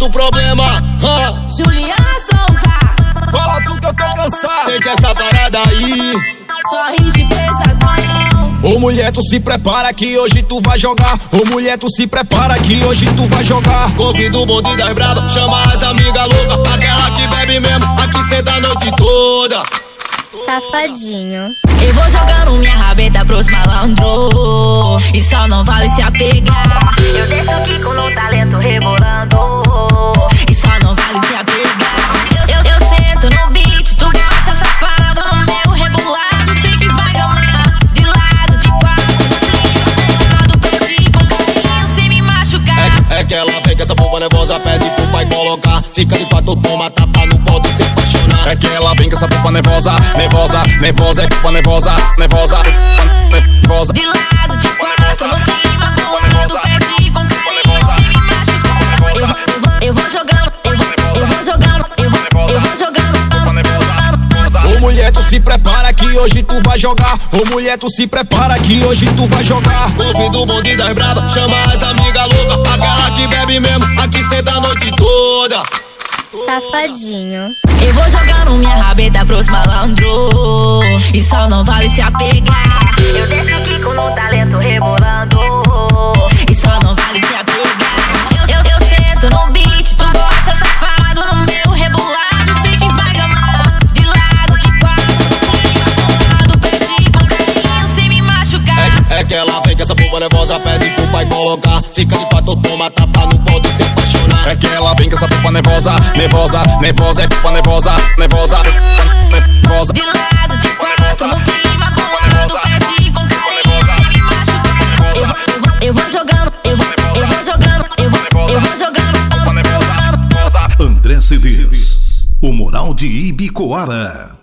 aumenta o problema. Hã? Juliana Souza, Fala tu que eu tô cansado. Sente essa parada aí. sorri de pesadão. Ô mulher, tu se prepara que hoje tu vai jogar. Ô mulher, tu se prepara que hoje tu vai jogar. Convido o bonde das brava, chama as amigas loucas. Aquela que bebe mesmo, aqui senta a noite toda. Safadinho. Eu vou jogando minha rabeta pros malandro E só não vale se apegar Eu desço aqui com o talento rebolando E só não vale se apegar Eu, eu, eu sento no beat, tu gosta safado No meu rebolado, sei que vai gamar De lado, de quatro, do pede com carinho Sem me machucar É, é que ela vem que essa boba nervosa pede pro pai colocar. Fica de quatro, toma tapa, não pode se apaixonar. É que ela vem com essa boba nervosa, nervosa, nervosa, é culpa nervosa, nervosa, nervosa. De lado, se prepara que hoje tu vai jogar. Ô mulher, tu se prepara que hoje tu vai jogar. Convido o bonde das brava, chama as amigas loucas. Aquela que bebe mesmo, aqui senta a noite toda. Safadinho. Eu vou jogando minha rabeta pros malandro E só não vale se apegar É, que ela vem que essa boba nervosa pede pro pai colocar. Fica de quatro, toma tapa, não pode se apaixonar. É que ela vem com essa boba nervosa, nervosa, nervosa, é culpa nervosa, nervosa, nervosa. De lado, de quatro, no clima do lado Pede com carinho, me vou, eu vou, eu vou jogando, eu vou, eu vou jogando Eu vou, eu vou jogando André Cedês, o moral de Ibicoara.